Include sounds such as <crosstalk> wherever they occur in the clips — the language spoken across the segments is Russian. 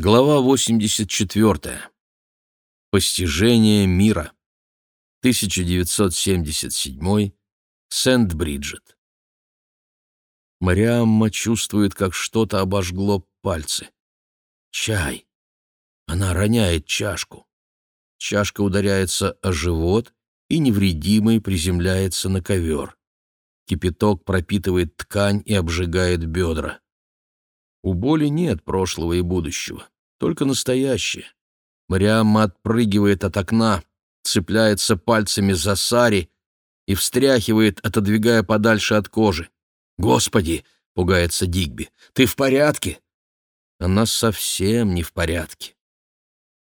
Глава 84. Постижение мира. 1977. Сент-Бриджет. Мариамма чувствует, как что-то обожгло пальцы. Чай. Она роняет чашку. Чашка ударяется о живот и невредимой приземляется на ковер. Кипяток пропитывает ткань и обжигает бедра. У боли нет прошлого и будущего, только настоящее. Мариамма отпрыгивает от окна, цепляется пальцами за сари и встряхивает, отодвигая подальше от кожи. «Господи!» — пугается Дигби. «Ты в порядке?» Она совсем не в порядке.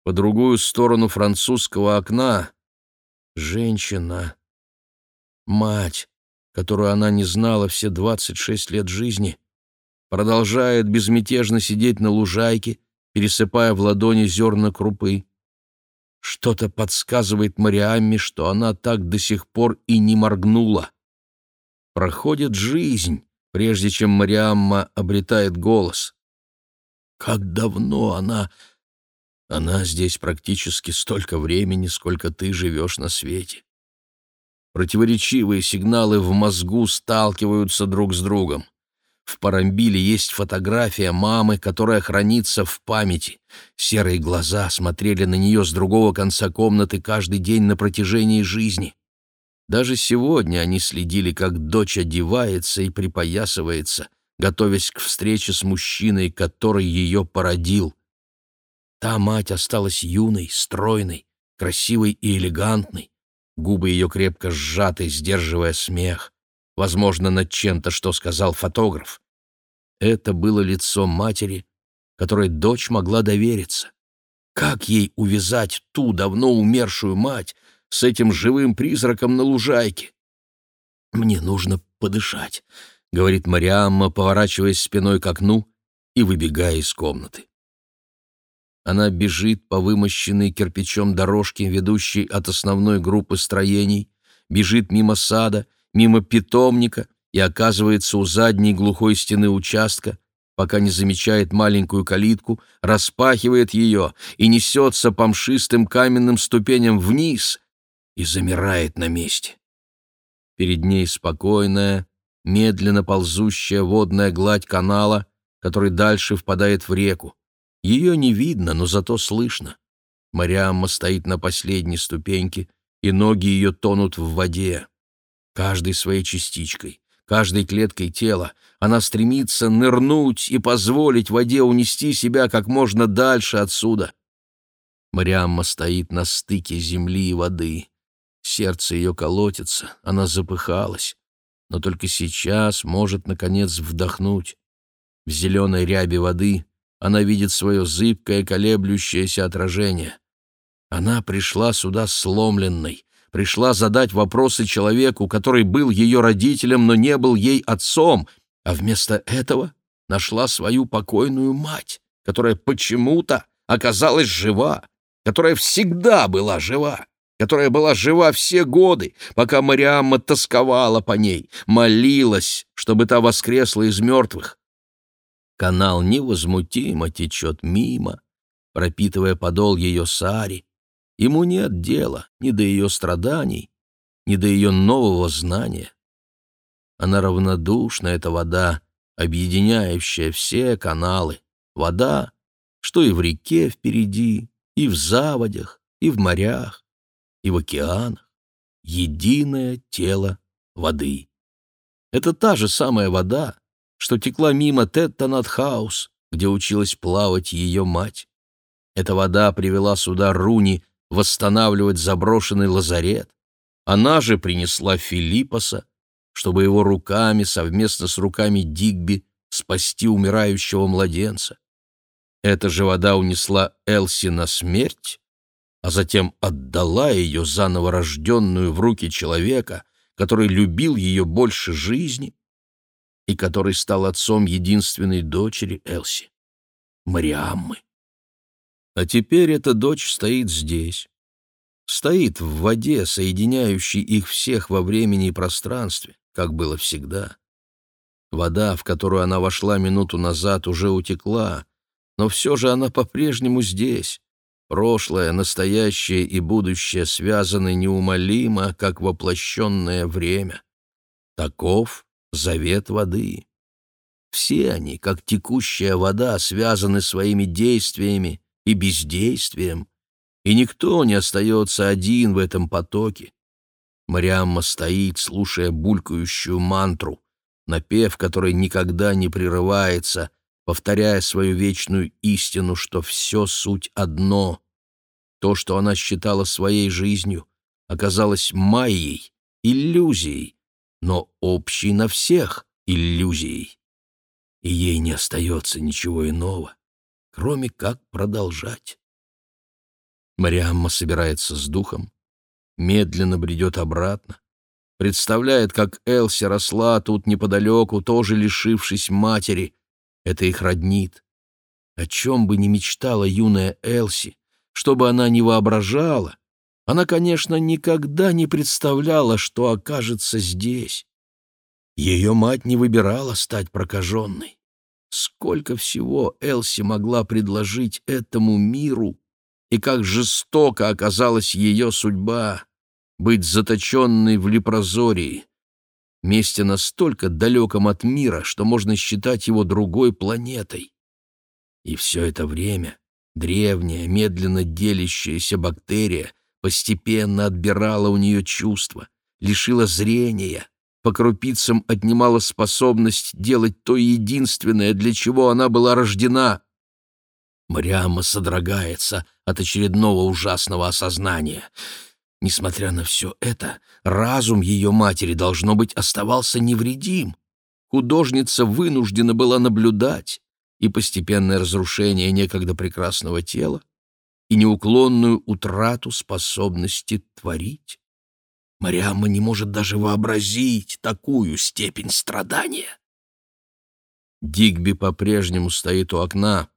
По другую сторону французского окна женщина, мать, которую она не знала все двадцать шесть лет жизни, продолжает безмятежно сидеть на лужайке, пересыпая в ладони зерна крупы. Что-то подсказывает Мариамме, что она так до сих пор и не моргнула. Проходит жизнь, прежде чем Мариамма обретает голос. Как давно она... Она здесь практически столько времени, сколько ты живешь на свете. Противоречивые сигналы в мозгу сталкиваются друг с другом. В Парамбиле есть фотография мамы, которая хранится в памяти. Серые глаза смотрели на нее с другого конца комнаты каждый день на протяжении жизни. Даже сегодня они следили, как дочь одевается и припоясывается, готовясь к встрече с мужчиной, который ее породил. Та мать осталась юной, стройной, красивой и элегантной. Губы ее крепко сжаты, сдерживая смех возможно, над чем-то, что сказал фотограф. Это было лицо матери, которой дочь могла довериться. Как ей увязать ту давно умершую мать с этим живым призраком на лужайке? «Мне нужно подышать», — говорит Мариамма, поворачиваясь спиной к окну и выбегая из комнаты. Она бежит по вымощенной кирпичом дорожке, ведущей от основной группы строений, бежит мимо сада, мимо питомника и оказывается у задней глухой стены участка, пока не замечает маленькую калитку, распахивает ее и несется по мшистым каменным ступеням вниз и замирает на месте. Перед ней спокойная, медленно ползущая водная гладь канала, который дальше впадает в реку. Ее не видно, но зато слышно. Мариамма стоит на последней ступеньке, и ноги ее тонут в воде. Каждой своей частичкой, каждой клеткой тела она стремится нырнуть и позволить воде унести себя как можно дальше отсюда. Мариамма стоит на стыке земли и воды. Сердце ее колотится, она запыхалась, но только сейчас может, наконец, вдохнуть. В зеленой рябе воды она видит свое зыбкое колеблющееся отражение. Она пришла сюда сломленной, пришла задать вопросы человеку, который был ее родителем, но не был ей отцом, а вместо этого нашла свою покойную мать, которая почему-то оказалась жива, которая всегда была жива, которая была жива все годы, пока Мариамма тосковала по ней, молилась, чтобы та воскресла из мертвых. Канал невозмутимо течет мимо, пропитывая подол ее сари, Ему нет дела ни до ее страданий, ни до ее нового знания. Она равнодушна, эта вода, объединяющая все каналы. Вода, что и в реке впереди, и в заводях, и в морях, и в океанах. Единое тело воды. Это та же самая вода, что текла мимо Теттонат-хаус, где училась плавать ее мать. Эта вода привела сюда Руни восстанавливать заброшенный лазарет. Она же принесла Филиппоса, чтобы его руками, совместно с руками Дигби, спасти умирающего младенца. Эта же вода унесла Элси на смерть, а затем отдала ее заново рожденную в руки человека, который любил ее больше жизни и который стал отцом единственной дочери Элси, Мариаммы. А теперь эта дочь стоит здесь. Стоит в воде, соединяющей их всех во времени и пространстве, как было всегда. Вода, в которую она вошла минуту назад, уже утекла, но все же она по-прежнему здесь. Прошлое, настоящее и будущее связаны неумолимо, как воплощенное время. Таков завет воды. Все они, как текущая вода, связаны своими действиями и бездействием, и никто не остается один в этом потоке. Мариамма стоит, слушая булькающую мантру, напев, который никогда не прерывается, повторяя свою вечную истину, что все суть одно. То, что она считала своей жизнью, оказалось майей, иллюзией, но общей на всех иллюзией. И ей не остается ничего иного, кроме как продолжать. Мариамма собирается с духом, медленно бредет обратно, представляет, как Элси росла тут неподалеку, тоже лишившись матери. Это их роднит. О чем бы ни мечтала юная Элси, что бы она ни воображала, она, конечно, никогда не представляла, что окажется здесь. Ее мать не выбирала стать прокаженной. Сколько всего Элси могла предложить этому миру, и как жестоко оказалась ее судьба — быть заточенной в Лепрозории, месте настолько далеком от мира, что можно считать его другой планетой. И все это время древняя, медленно делящаяся бактерия постепенно отбирала у нее чувства, лишила зрения, по крупицам отнимала способность делать то единственное, для чего она была рождена. Мариамма содрогается от очередного ужасного осознания. Несмотря на все это, разум ее матери, должно быть, оставался невредим. Художница вынуждена была наблюдать и постепенное разрушение некогда прекрасного тела, и неуклонную утрату способности творить. Мариамма не может даже вообразить такую степень страдания. Дигби по-прежнему стоит у окна,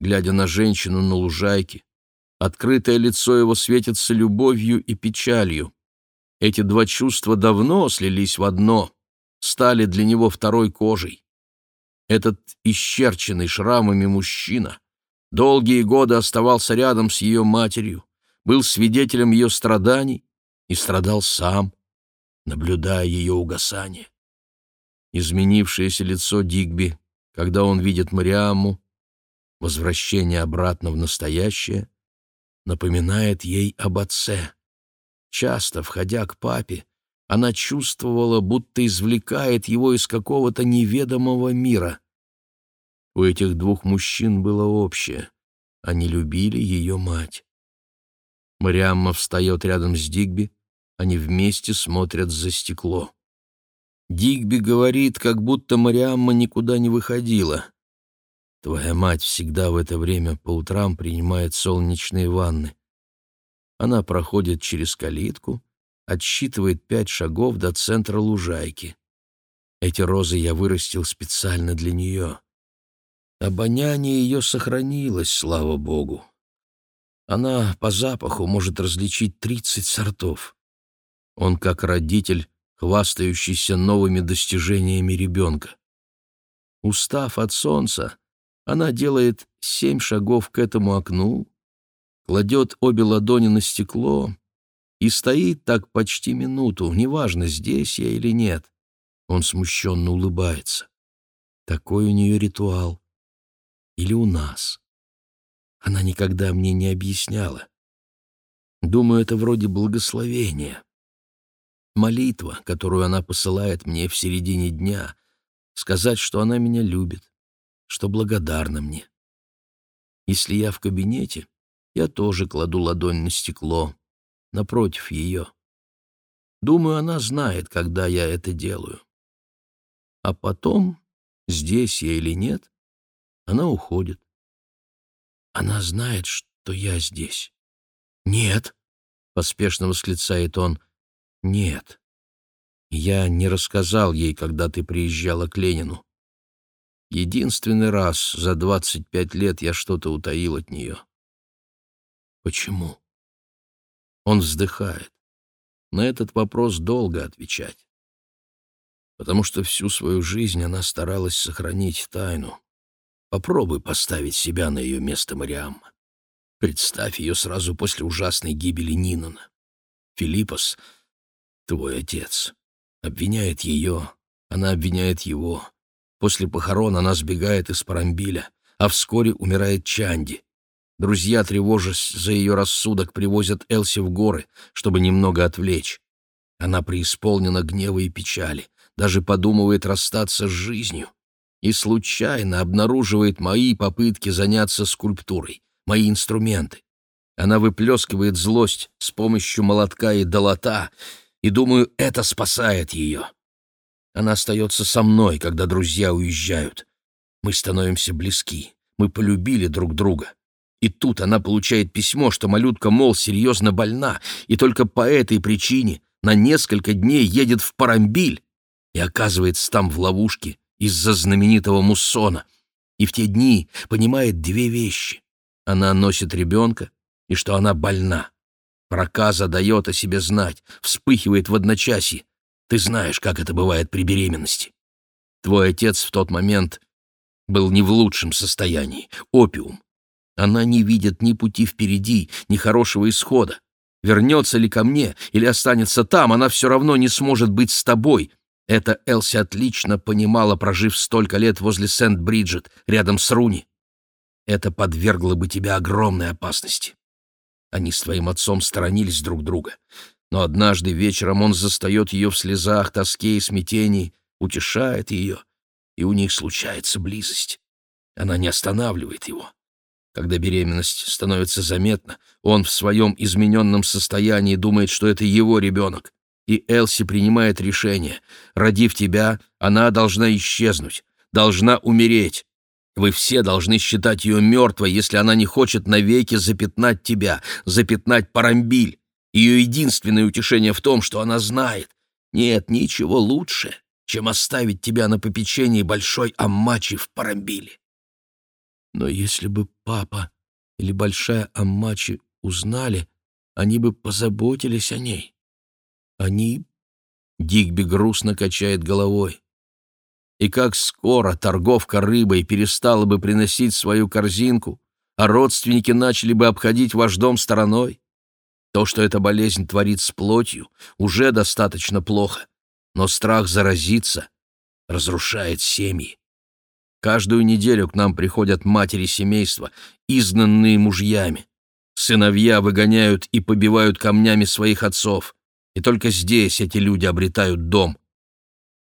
глядя на женщину на лужайке. Открытое лицо его светится любовью и печалью. Эти два чувства давно слились в одно, стали для него второй кожей. Этот исчерченный шрамами мужчина долгие годы оставался рядом с ее матерью, был свидетелем ее страданий и страдал сам, наблюдая ее угасание. Изменившееся лицо Дигби, когда он видит Мариаму, возвращение обратно в настоящее, напоминает ей об отце. Часто, входя к папе, она чувствовала, будто извлекает его из какого-то неведомого мира. У этих двух мужчин было общее. Они любили ее мать. Мариамма встает рядом с Дигби, они вместе смотрят за стекло. Дигби говорит, как будто Мариамма никуда не выходила. Твоя мать всегда в это время по утрам принимает солнечные ванны. Она проходит через калитку, отсчитывает пять шагов до центра лужайки. Эти розы я вырастил специально для нее. Обоняние ее сохранилось, слава богу. Она по запаху может различить тридцать сортов. Он как родитель, хвастающийся новыми достижениями ребенка. Устав от солнца, она делает семь шагов к этому окну, кладет обе ладони на стекло и стоит так почти минуту, неважно, здесь я или нет. Он смущенно улыбается. Такой у нее ритуал. Или у нас. Она никогда мне не объясняла. Думаю, это вроде благословения. Молитва, которую она посылает мне в середине дня, сказать, что она меня любит, что благодарна мне. Если я в кабинете, я тоже кладу ладонь на стекло, напротив ее. Думаю, она знает, когда я это делаю. А потом, здесь я или нет, она уходит. Она знает, что я здесь. «Нет», — поспешно восклицает он, — «нет». Я не рассказал ей, когда ты приезжала к Ленину. Единственный раз за двадцать пять лет я что-то утаил от нее. Почему? Он вздыхает. На этот вопрос долго отвечать. Потому что всю свою жизнь она старалась сохранить тайну. Попробуй поставить себя на ее место, Мариамма. Представь ее сразу после ужасной гибели Нинона. Филиппос, твой отец, обвиняет ее, она обвиняет его. После похорон она сбегает из Парамбиля, а вскоре умирает Чанди. Друзья, тревожась за ее рассудок, привозят Элси в горы, чтобы немного отвлечь. Она преисполнена гнева и печали, даже подумывает расстаться с жизнью и случайно обнаруживает мои попытки заняться скульптурой, мои инструменты. Она выплескивает злость с помощью молотка и долота, и, думаю, это спасает ее. Она остается со мной, когда друзья уезжают. Мы становимся близки, мы полюбили друг друга. И тут она получает письмо, что малютка, мол, серьезно больна, и только по этой причине на несколько дней едет в Парамбиль и оказывается там в ловушке из-за знаменитого муссона. И в те дни понимает две вещи. Она носит ребенка и что она больна. Проказа дает о себе знать, вспыхивает в одночасье. Ты знаешь, как это бывает при беременности. Твой отец в тот момент был не в лучшем состоянии. Опиум. Она не видит ни пути впереди, ни хорошего исхода. Вернется ли ко мне или останется там, она все равно не сможет быть с тобой. Это Элси отлично понимала, прожив столько лет возле Сент-Бриджит, рядом с Руни. Это подвергло бы тебя огромной опасности. Они с твоим отцом сторонились друг друга. Но однажды вечером он застает ее в слезах, тоске и смятении, утешает ее, и у них случается близость. Она не останавливает его. Когда беременность становится заметна, он в своем измененном состоянии думает, что это его ребенок. И Элси принимает решение. Родив тебя, она должна исчезнуть, должна умереть. Вы все должны считать ее мертвой, если она не хочет навеки запятнать тебя, запятнать Парамбиль. Ее единственное утешение в том, что она знает. Нет ничего лучше, чем оставить тебя на попечении большой Аммачи в Парамбиле. Но если бы папа или большая Аммачи узнали, они бы позаботились о ней. Они... Дигби грустно качает головой. И как скоро торговка рыбой перестала бы приносить свою корзинку, а родственники начали бы обходить ваш дом стороной. То, что эта болезнь творит с плотью, уже достаточно плохо, но страх заразиться разрушает семьи. Каждую неделю к нам приходят матери семейства, изгнанные мужьями. Сыновья выгоняют и побивают камнями своих отцов. И только здесь эти люди обретают дом.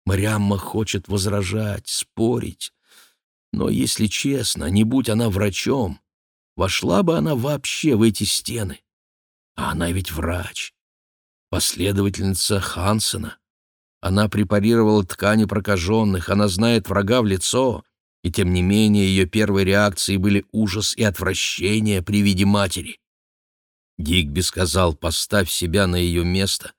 Мариамма хочет возражать, спорить. Но, если честно, не будь она врачом, вошла бы она вообще в эти стены. А она ведь врач, последовательница Хансена. Она препарировала ткани прокаженных, она знает врага в лицо, и тем не менее ее первой реакцией были ужас и отвращение при виде матери. Дигби сказал «поставь себя на ее место»,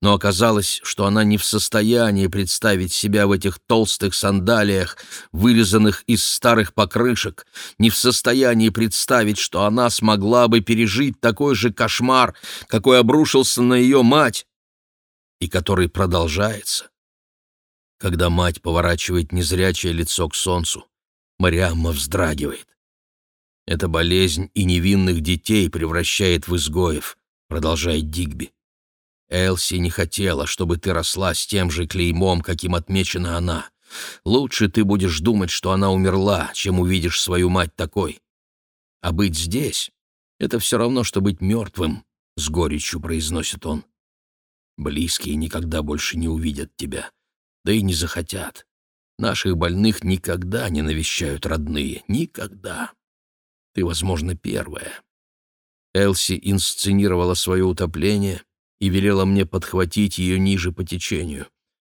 но оказалось, что она не в состоянии представить себя в этих толстых сандалиях, вырезанных из старых покрышек, не в состоянии представить, что она смогла бы пережить такой же кошмар, какой обрушился на ее мать, и который продолжается. Когда мать поворачивает незрячее лицо к солнцу, Мариамма вздрагивает. Эта болезнь и невинных детей превращает в изгоев, продолжает Дигби. Элси не хотела, чтобы ты росла с тем же клеймом, каким отмечена она. Лучше ты будешь думать, что она умерла, чем увидишь свою мать такой. А быть здесь — это все равно, что быть мертвым, — с горечью произносит он. Близкие никогда больше не увидят тебя да и не захотят. Наших больных никогда не навещают родные, никогда. Ты, возможно, первая. Элси инсценировала свое утопление и велела мне подхватить ее ниже по течению.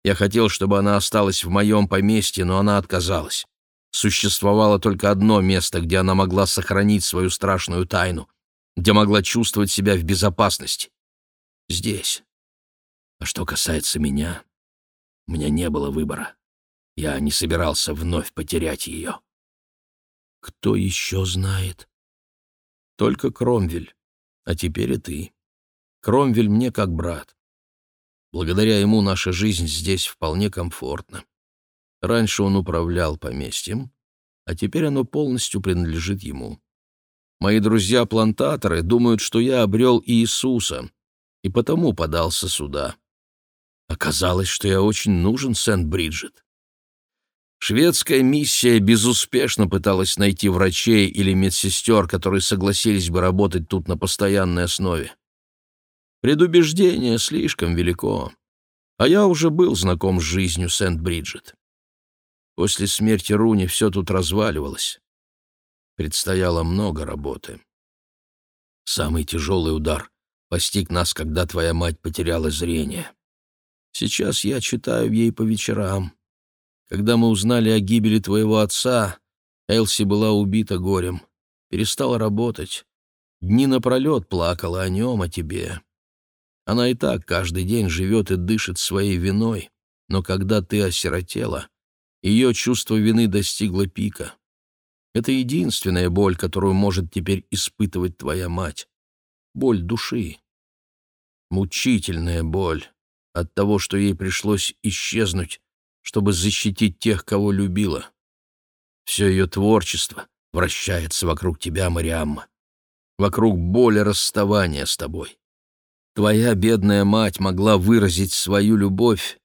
Я хотел, чтобы она осталась в моем поместье, но она отказалась. Существовало только одно место, где она могла сохранить свою страшную тайну, где могла чувствовать себя в безопасности. Здесь. А что касается меня, у меня не было выбора. Я не собирался вновь потерять ее. Кто еще знает? Только Кромвель. А теперь и ты. Кромвель мне как брат. Благодаря ему наша жизнь здесь вполне комфортна. Раньше он управлял поместьем, а теперь оно полностью принадлежит ему. Мои друзья-плантаторы думают, что я обрел Иисуса, и потому подался сюда. Оказалось, что я очень нужен Сент-Бриджит. Шведская миссия безуспешно пыталась найти врачей или медсестер, которые согласились бы работать тут на постоянной основе. Предубеждение слишком велико, а я уже был знаком с жизнью Сент-Бриджит. После смерти Руни все тут разваливалось. Предстояло много работы. Самый тяжелый удар постиг нас, когда твоя мать потеряла зрение. Сейчас я читаю ей по вечерам. Когда мы узнали о гибели твоего отца, Элси была убита горем, перестала работать. Дни напролет плакала о нем, о тебе. Она и так каждый день живет и дышит своей виной, но когда ты осиротела, ее чувство вины достигло пика. Это единственная боль, которую может теперь испытывать твоя мать. Боль души. Мучительная боль от того, что ей пришлось исчезнуть, чтобы защитить тех, кого любила. Все ее творчество вращается вокруг тебя, Мариамма, вокруг боли расставания с тобой. Твоя бедная мать могла выразить свою любовь,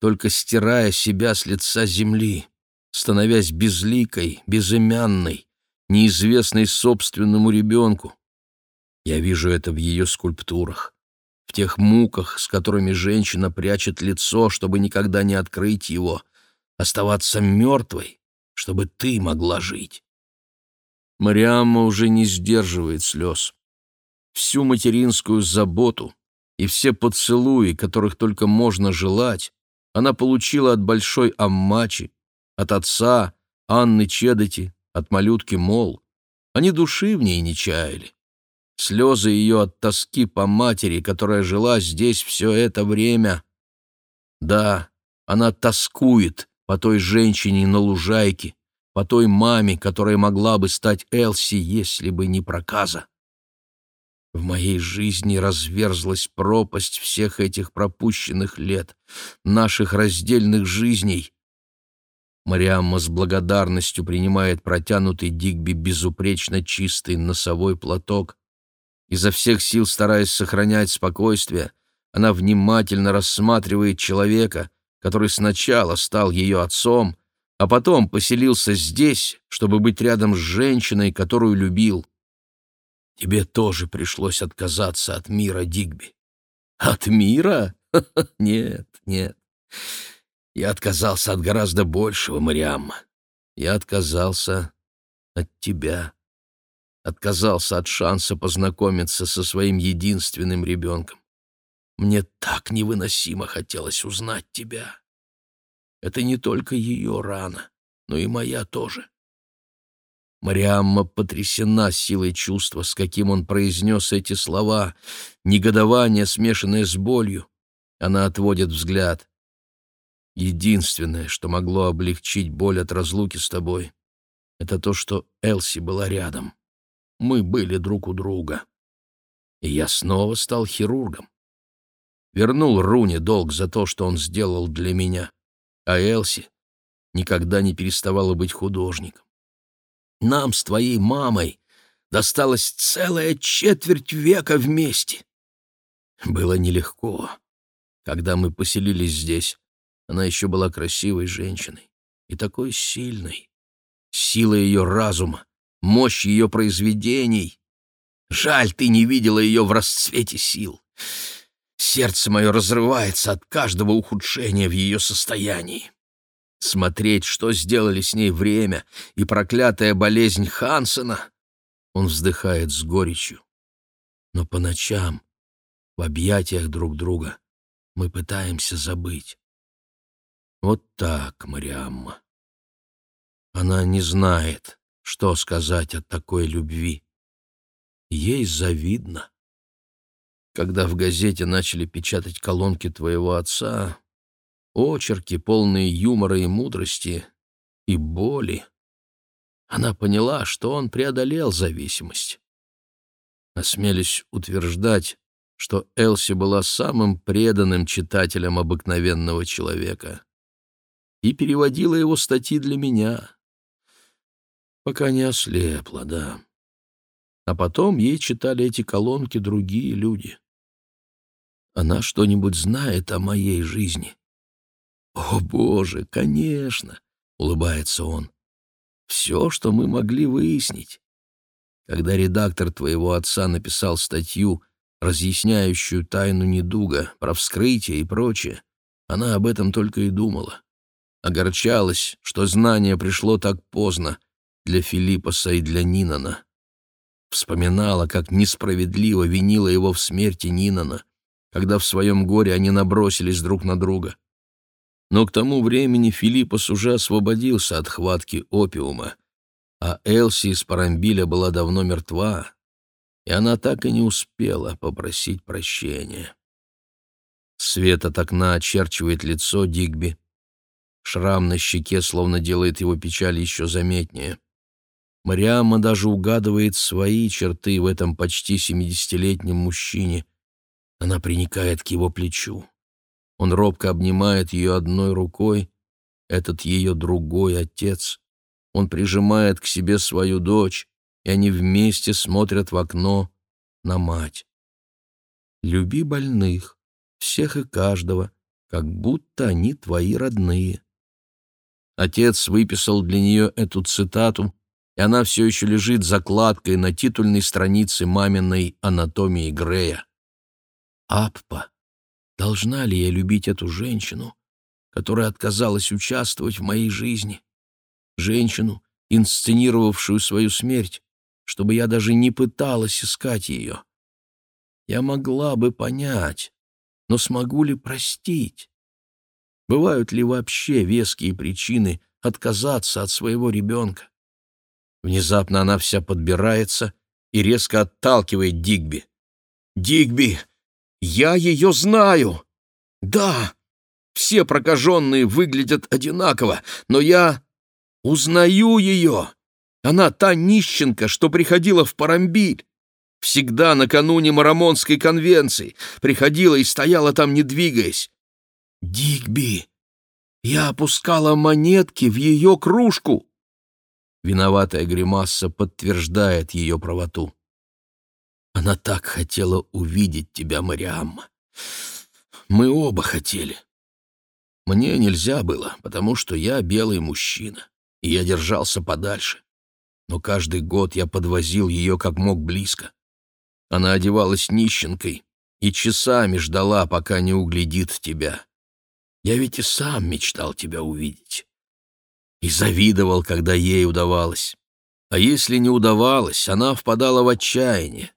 только стирая себя с лица земли, становясь безликой, безымянной, неизвестной собственному ребенку. Я вижу это в ее скульптурах, в тех муках, с которыми женщина прячет лицо, чтобы никогда не открыть его, оставаться мертвой, чтобы ты могла жить. Мариамма уже не сдерживает слез. Всю материнскую заботу и все поцелуи, которых только можно желать, она получила от большой Аммачи, от отца, Анны Чедоти, от малютки Мол. Они души в ней не чаяли. Слезы ее от тоски по матери, которая жила здесь все это время. Да, она тоскует по той женщине на лужайке, по той маме, которая могла бы стать Элси, если бы не проказа. В моей жизни разверзлась пропасть всех этих пропущенных лет, наших раздельных жизней. Мариамма с благодарностью принимает протянутый Дигби безупречно чистый носовой платок. Изо всех сил стараясь сохранять спокойствие, она внимательно рассматривает человека, который сначала стал ее отцом, а потом поселился здесь, чтобы быть рядом с женщиной, которую любил. Тебе тоже пришлось отказаться от мира, Дигби. От мира? <laughs> Нет, нет. Я отказался от гораздо большего, Мариамма. Я отказался от тебя. Отказался от шанса познакомиться со своим единственным ребенком. Мне так невыносимо хотелось узнать тебя. Это не только ее рана, но и моя тоже. Мариамма потрясена силой чувства, с каким он произнес эти слова, негодование, смешанное с болью. Она отводит взгляд. Единственное, что могло облегчить боль от разлуки с тобой, это то, что Элси была рядом. Мы были друг у друга. И я снова стал хирургом. Вернул Руне долг за то, что он сделал для меня. А Элси никогда не переставала быть художником. Нам с твоей мамой досталась целая четверть века вместе. Было нелегко. Когда мы поселились здесь, она еще была красивой женщиной и такой сильной. Сила ее разума, мощь ее произведений. Жаль, ты не видела ее в расцвете сил. Сердце мое разрывается от каждого ухудшения в ее состоянии. Смотреть, что сделали с ней время и проклятая болезнь Хансена. Он вздыхает с горечью. Но по ночам, в объятиях друг друга, мы пытаемся забыть. Вот так, Мариамма. Она не знает, что сказать о такой любви. Ей завидно. Когда в газете начали печатать колонки твоего отца, очерки, полные юмора и мудрости, и боли. Она поняла, что он преодолел зависимость. Осмелись утверждать, что Элси была самым преданным читателем обыкновенного человека и переводила его статьи для меня. Пока не ослепла, да. А потом ей читали эти колонки другие люди. Она что-нибудь знает о моей жизни? О, Боже, конечно, улыбается он. Все, что мы могли выяснить. Когда редактор твоего отца написал статью, разъясняющую тайну недуга, про вскрытие и прочее, она об этом только и думала. Огорчалась, что знание пришло так поздно для Филиппоса и для Нинана. Вспоминала, как несправедливо винила его в смерти Нинана, когда в своем горе они набросились друг на друга. Но к тому времени Филиппос уже освободился от хватки опиума, а Элси из Парамбиля была давно мертва, и она так и не успела попросить прощения. Свет от окна очерчивает лицо Дигби. Шрам на щеке словно делает его печаль еще заметнее. Мариамма даже угадывает свои черты в этом почти семидесятилетнем мужчине. Она приникает к его плечу. Он робко обнимает ее одной рукой, этот ее другой отец. Он прижимает к себе свою дочь, и они вместе смотрят в окно на мать. «Люби больных, всех и каждого, как будто они твои родные». Отец выписал для нее эту цитату, и она все еще лежит закладкой на титульной странице маминой анатомии Грея. «Аппа, должна ли я любить эту женщину, которая отказалась участвовать в моей жизни? Женщину, инсценировавшую свою смерть, чтобы я даже не пыталась искать ее? Я могла бы понять, но смогу ли простить? Бывают ли вообще веские причины отказаться от своего ребенка? Внезапно она вся подбирается и резко отталкивает Дигби. «Дигби, я ее знаю! Да, все прокаженные выглядят одинаково, но я узнаю ее! Она та нищенка, что приходила в Парамбиль. Всегда накануне Марамонской конвенции. Приходила и стояла там, не двигаясь. Дигби, я опускала монетки в ее кружку. Виноватая гримаса подтверждает ее правоту. Она так хотела увидеть тебя, Мариамма. Мы оба хотели. Мне нельзя было, потому что я белый мужчина, и я держался подальше. Но каждый год я подвозил ее как мог близко. Она одевалась нищенкой и часами ждала, пока не углядит тебя. Я ведь и сам мечтал тебя увидеть. И завидовал, когда ей удавалось. А если не удавалось, она впадала в отчаяние.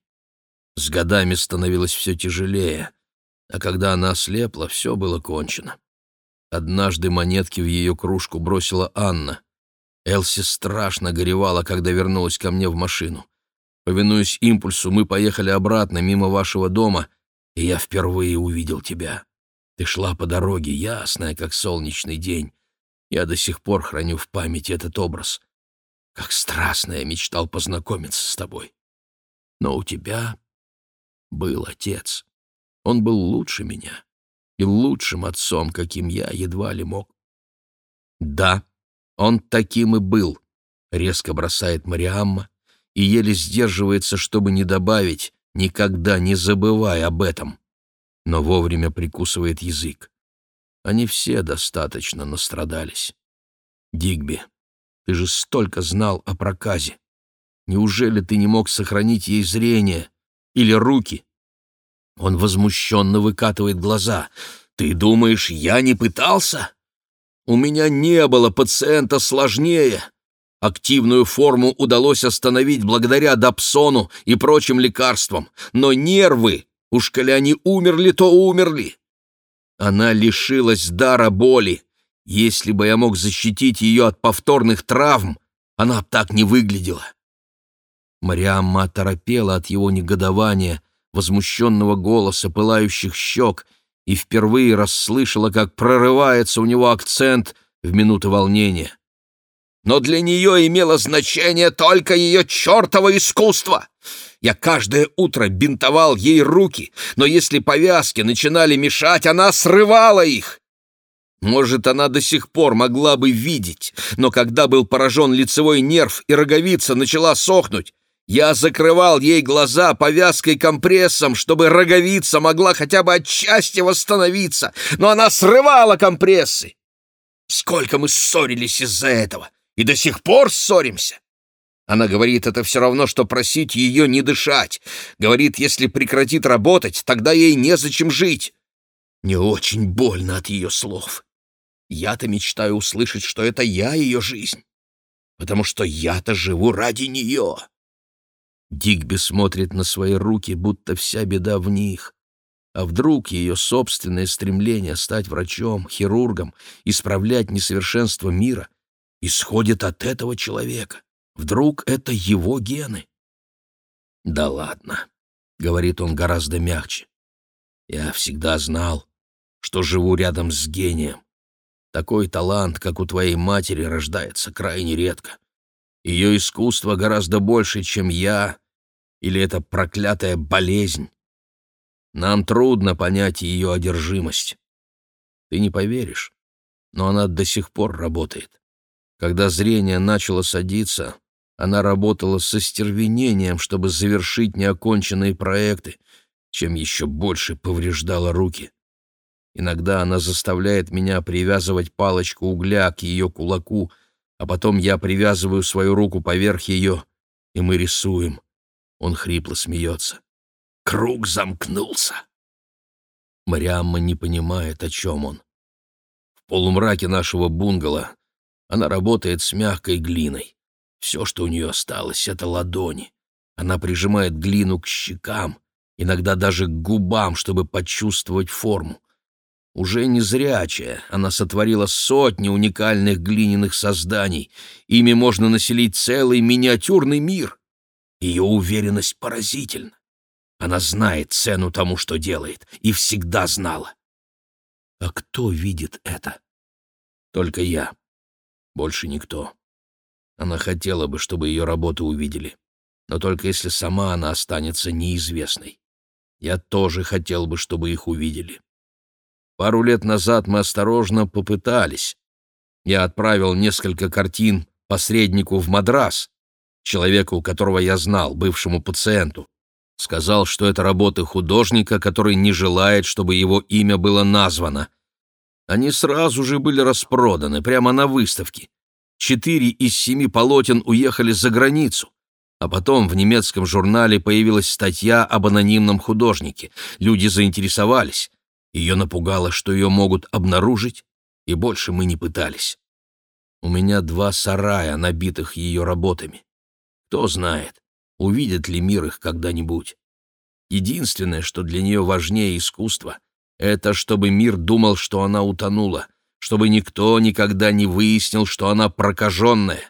С годами становилось все тяжелее, а когда она ослепла, все было кончено. Однажды монетки в ее кружку бросила Анна. Элси страшно горевала, когда вернулась ко мне в машину. Повинуясь импульсу, мы поехали обратно мимо вашего дома, и я впервые увидел тебя. Ты шла по дороге, ясная, как солнечный день. Я до сих пор храню в памяти этот образ. Как страстно я мечтал познакомиться с тобой. Но у тебя был отец. Он был лучше меня и лучшим отцом, каким я едва ли мог. Да, он таким и был, резко бросает Мариамма и еле сдерживается, чтобы не добавить, никогда не забывай об этом. Но вовремя прикусывает язык. Они все достаточно настрадались. Дигби, ты же столько знал о проказе. Неужели ты не мог сохранить ей зрение, или руки. Он возмущенно выкатывает глаза. «Ты думаешь, я не пытался? У меня не было пациента сложнее. Активную форму удалось остановить благодаря дапсону и прочим лекарствам, но нервы, уж коли они умерли, то умерли. Она лишилась дара боли. Если бы я мог защитить ее от повторных травм, она так не выглядела. Мариамма оторопела от его негодования, возмущенного голоса, пылающих щек, и впервые расслышала, как прорывается у него акцент в минуты волнения. Но для нее имело значение только ее чертово искусство. Я каждое утро бинтовал ей руки, но если повязки начинали мешать, она срывала их. Может, она до сих пор могла бы видеть, но когда был поражен лицевой нерв и роговица начала сохнуть, я закрывал ей глаза повязкой компрессом, чтобы роговица могла хотя бы отчасти восстановиться, но она срывала компрессы. Сколько мы ссорились из-за этого, и до сих пор ссоримся. Она говорит, это все равно, что просить ее не дышать. Говорит, если прекратит работать, тогда ей незачем жить. Мне очень больно от ее слов. Я-то мечтаю услышать, что это я ее жизнь, потому что я-то живу ради нее. Дигби смотрит на свои руки, будто вся беда в них. А вдруг ее собственное стремление стать врачом, хирургом, исправлять несовершенство мира исходит от этого человека? Вдруг это его гены? «Да ладно», — говорит он гораздо мягче. «Я всегда знал, что живу рядом с гением. Такой талант, как у твоей матери, рождается крайне редко. Ее искусство гораздо больше, чем я, или это проклятая болезнь. Нам трудно понять ее одержимость. Ты не поверишь, но она до сих пор работает. Когда зрение начало садиться, она работала со стервенением, чтобы завершить неоконченные проекты, чем еще больше повреждала руки. Иногда она заставляет меня привязывать палочку угля к ее кулаку, а потом я привязываю свою руку поверх ее, и мы рисуем. Он хрипло смеется. Круг замкнулся. Мариамма не понимает, о чем он. В полумраке нашего бунгало она работает с мягкой глиной. Все, что у нее осталось, — это ладони. Она прижимает глину к щекам, иногда даже к губам, чтобы почувствовать форму. Уже незрячая, она сотворила сотни уникальных глиняных созданий. Ими можно населить целый миниатюрный мир. Ее уверенность поразительна. Она знает цену тому, что делает, и всегда знала. А кто видит это? Только я. Больше никто. Она хотела бы, чтобы ее работу увидели. Но только если сама она останется неизвестной. Я тоже хотел бы, чтобы их увидели. Пару лет назад мы осторожно попытались. Я отправил несколько картин посреднику в Мадрас, человеку, которого я знал, бывшему пациенту. Сказал, что это работы художника, который не желает, чтобы его имя было названо. Они сразу же были распроданы, прямо на выставке. Четыре из семи полотен уехали за границу. А потом в немецком журнале появилась статья об анонимном художнике. Люди заинтересовались. Ее напугало, что ее могут обнаружить, и больше мы не пытались. У меня два сарая, набитых ее работами. Кто знает, увидит ли мир их когда-нибудь. Единственное, что для нее важнее искусства, это чтобы мир думал, что она утонула, чтобы никто никогда не выяснил, что она прокаженная.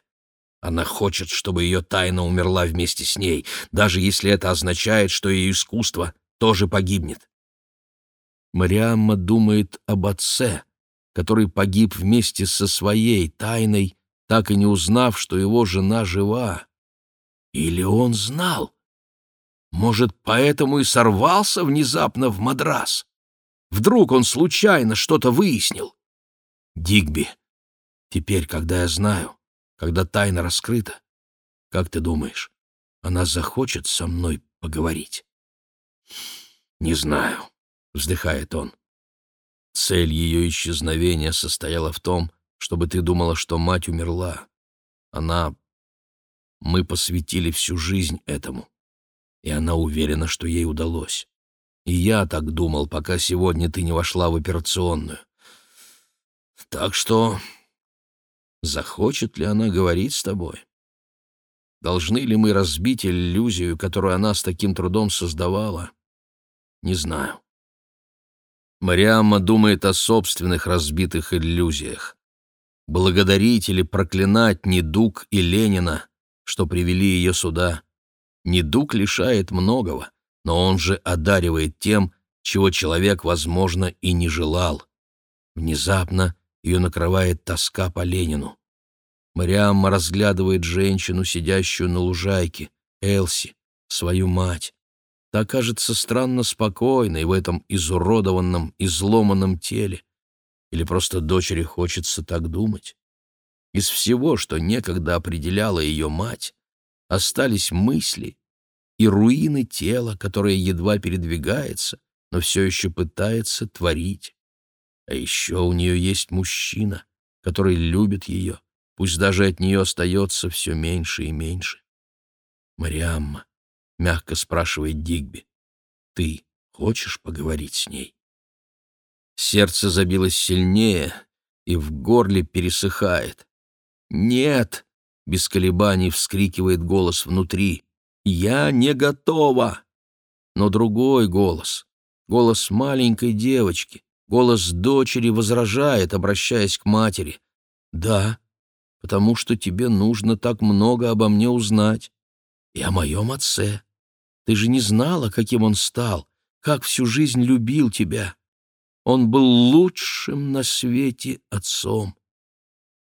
Она хочет, чтобы ее тайна умерла вместе с ней, даже если это означает, что ее искусство тоже погибнет. Мариамма думает об отце, который погиб вместе со своей тайной, так и не узнав, что его жена жива. Или он знал? Может, поэтому и сорвался внезапно в мадрас? Вдруг он случайно что-то выяснил? Дигби, теперь, когда я знаю, когда тайна раскрыта, как ты думаешь, она захочет со мной поговорить? Не знаю. — вздыхает он. Цель ее исчезновения состояла в том, чтобы ты думала, что мать умерла. Она... Мы посвятили всю жизнь этому, и она уверена, что ей удалось. И я так думал, пока сегодня ты не вошла в операционную. Так что... Захочет ли она говорить с тобой? Должны ли мы разбить иллюзию, которую она с таким трудом создавала? Не знаю. Мариамма думает о собственных разбитых иллюзиях. Благодарить или проклинать недуг и Ленина, что привели ее сюда. Недуг лишает многого, но он же одаривает тем, чего человек, возможно, и не желал. Внезапно ее накрывает тоска по Ленину. Мариамма разглядывает женщину, сидящую на лужайке, Элси, свою мать. Та кажется странно спокойной в этом изуродованном, изломанном теле. Или просто дочери хочется так думать? Из всего, что некогда определяла ее мать, остались мысли и руины тела, которое едва передвигается, но все еще пытается творить. А еще у нее есть мужчина, который любит ее, пусть даже от нее остается все меньше и меньше. «Мариамма», — мягко спрашивает Дигби, — «ты хочешь поговорить с ней?» Сердце забилось сильнее, и в горле пересыхает. «Нет!» — без колебаний вскрикивает голос внутри. «Я не готова!» Но другой голос, голос маленькой девочки, голос дочери возражает, обращаясь к матери. «Да, потому что тебе нужно так много обо мне узнать. И о моем отце. Ты же не знала, каким он стал, как всю жизнь любил тебя. Он был лучшим на свете отцом.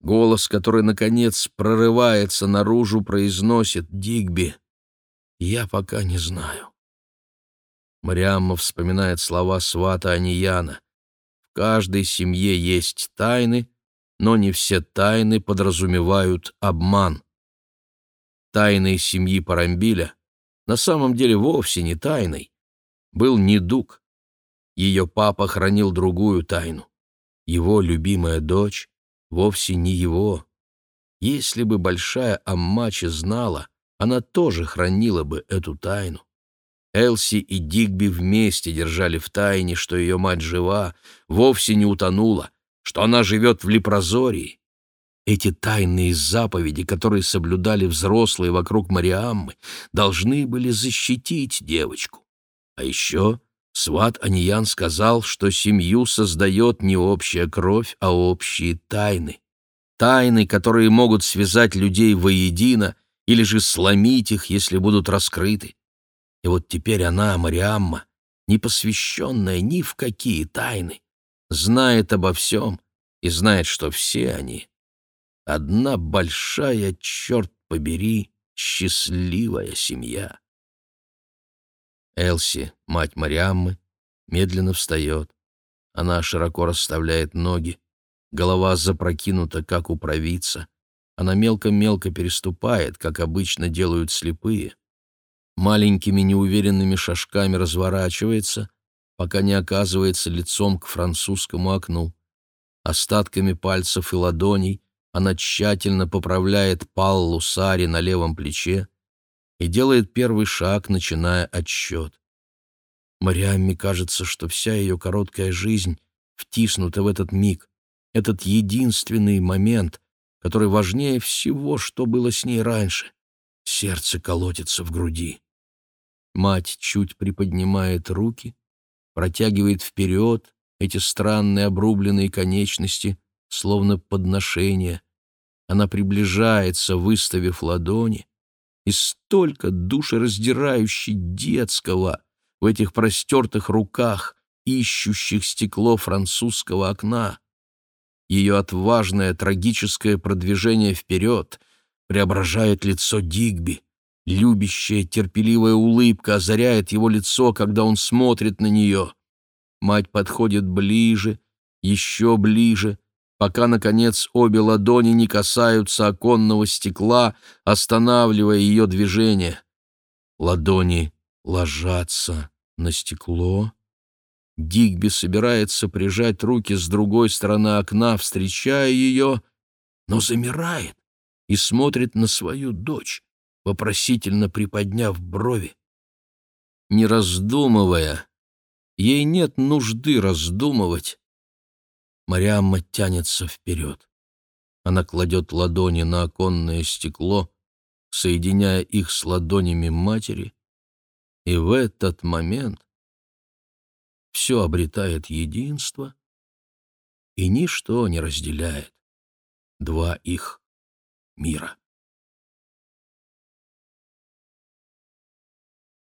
Голос, который, наконец, прорывается наружу, произносит «Дигби». «Я пока не знаю». Мариамма вспоминает слова свата Анияна. «В каждой семье есть тайны, но не все тайны подразумевают обман». Тайной семьи Парамбиля на самом деле вовсе не тайной. Был недуг. Ее папа хранил другую тайну. Его любимая дочь вовсе не его. Если бы большая Аммачи знала, она тоже хранила бы эту тайну. Элси и Дигби вместе держали в тайне, что ее мать жива, вовсе не утонула, что она живет в Лепрозории. Эти тайные заповеди, которые соблюдали взрослые вокруг Мариаммы, должны были защитить девочку. А еще сват Аниян сказал, что семью создает не общая кровь, а общие тайны. Тайны, которые могут связать людей воедино или же сломить их, если будут раскрыты. И вот теперь она, Мариамма, не посвященная ни в какие тайны, знает обо всем и знает, что все они Одна большая, черт побери, счастливая семья. Элси, мать Мариаммы, медленно встает. Она широко расставляет ноги, голова запрокинута, как у провидца. Она мелко-мелко переступает, как обычно делают слепые. Маленькими неуверенными шажками разворачивается, пока не оказывается лицом к французскому окну. Остатками пальцев и ладоней она тщательно поправляет паллу Сари на левом плече и делает первый шаг, начиная отсчет. Мариамме кажется, что вся ее короткая жизнь втиснута в этот миг, этот единственный момент, который важнее всего, что было с ней раньше. Сердце колотится в груди. Мать чуть приподнимает руки, протягивает вперед эти странные обрубленные конечности, словно подношение. Она приближается, выставив ладони, и столько душераздирающе детского в этих простертых руках, ищущих стекло французского окна. Ее отважное трагическое продвижение вперед преображает лицо Дигби. Любящая, терпеливая улыбка озаряет его лицо, когда он смотрит на нее. Мать подходит ближе, еще ближе, пока, наконец, обе ладони не касаются оконного стекла, останавливая ее движение. Ладони ложатся на стекло. Дигби собирается прижать руки с другой стороны окна, встречая ее, но замирает и смотрит на свою дочь, вопросительно приподняв брови. Не раздумывая, ей нет нужды раздумывать, Мариамма тянется вперед. Она кладет ладони на оконное стекло, соединяя их с ладонями матери, и в этот момент все обретает единство, и ничто не разделяет два их мира.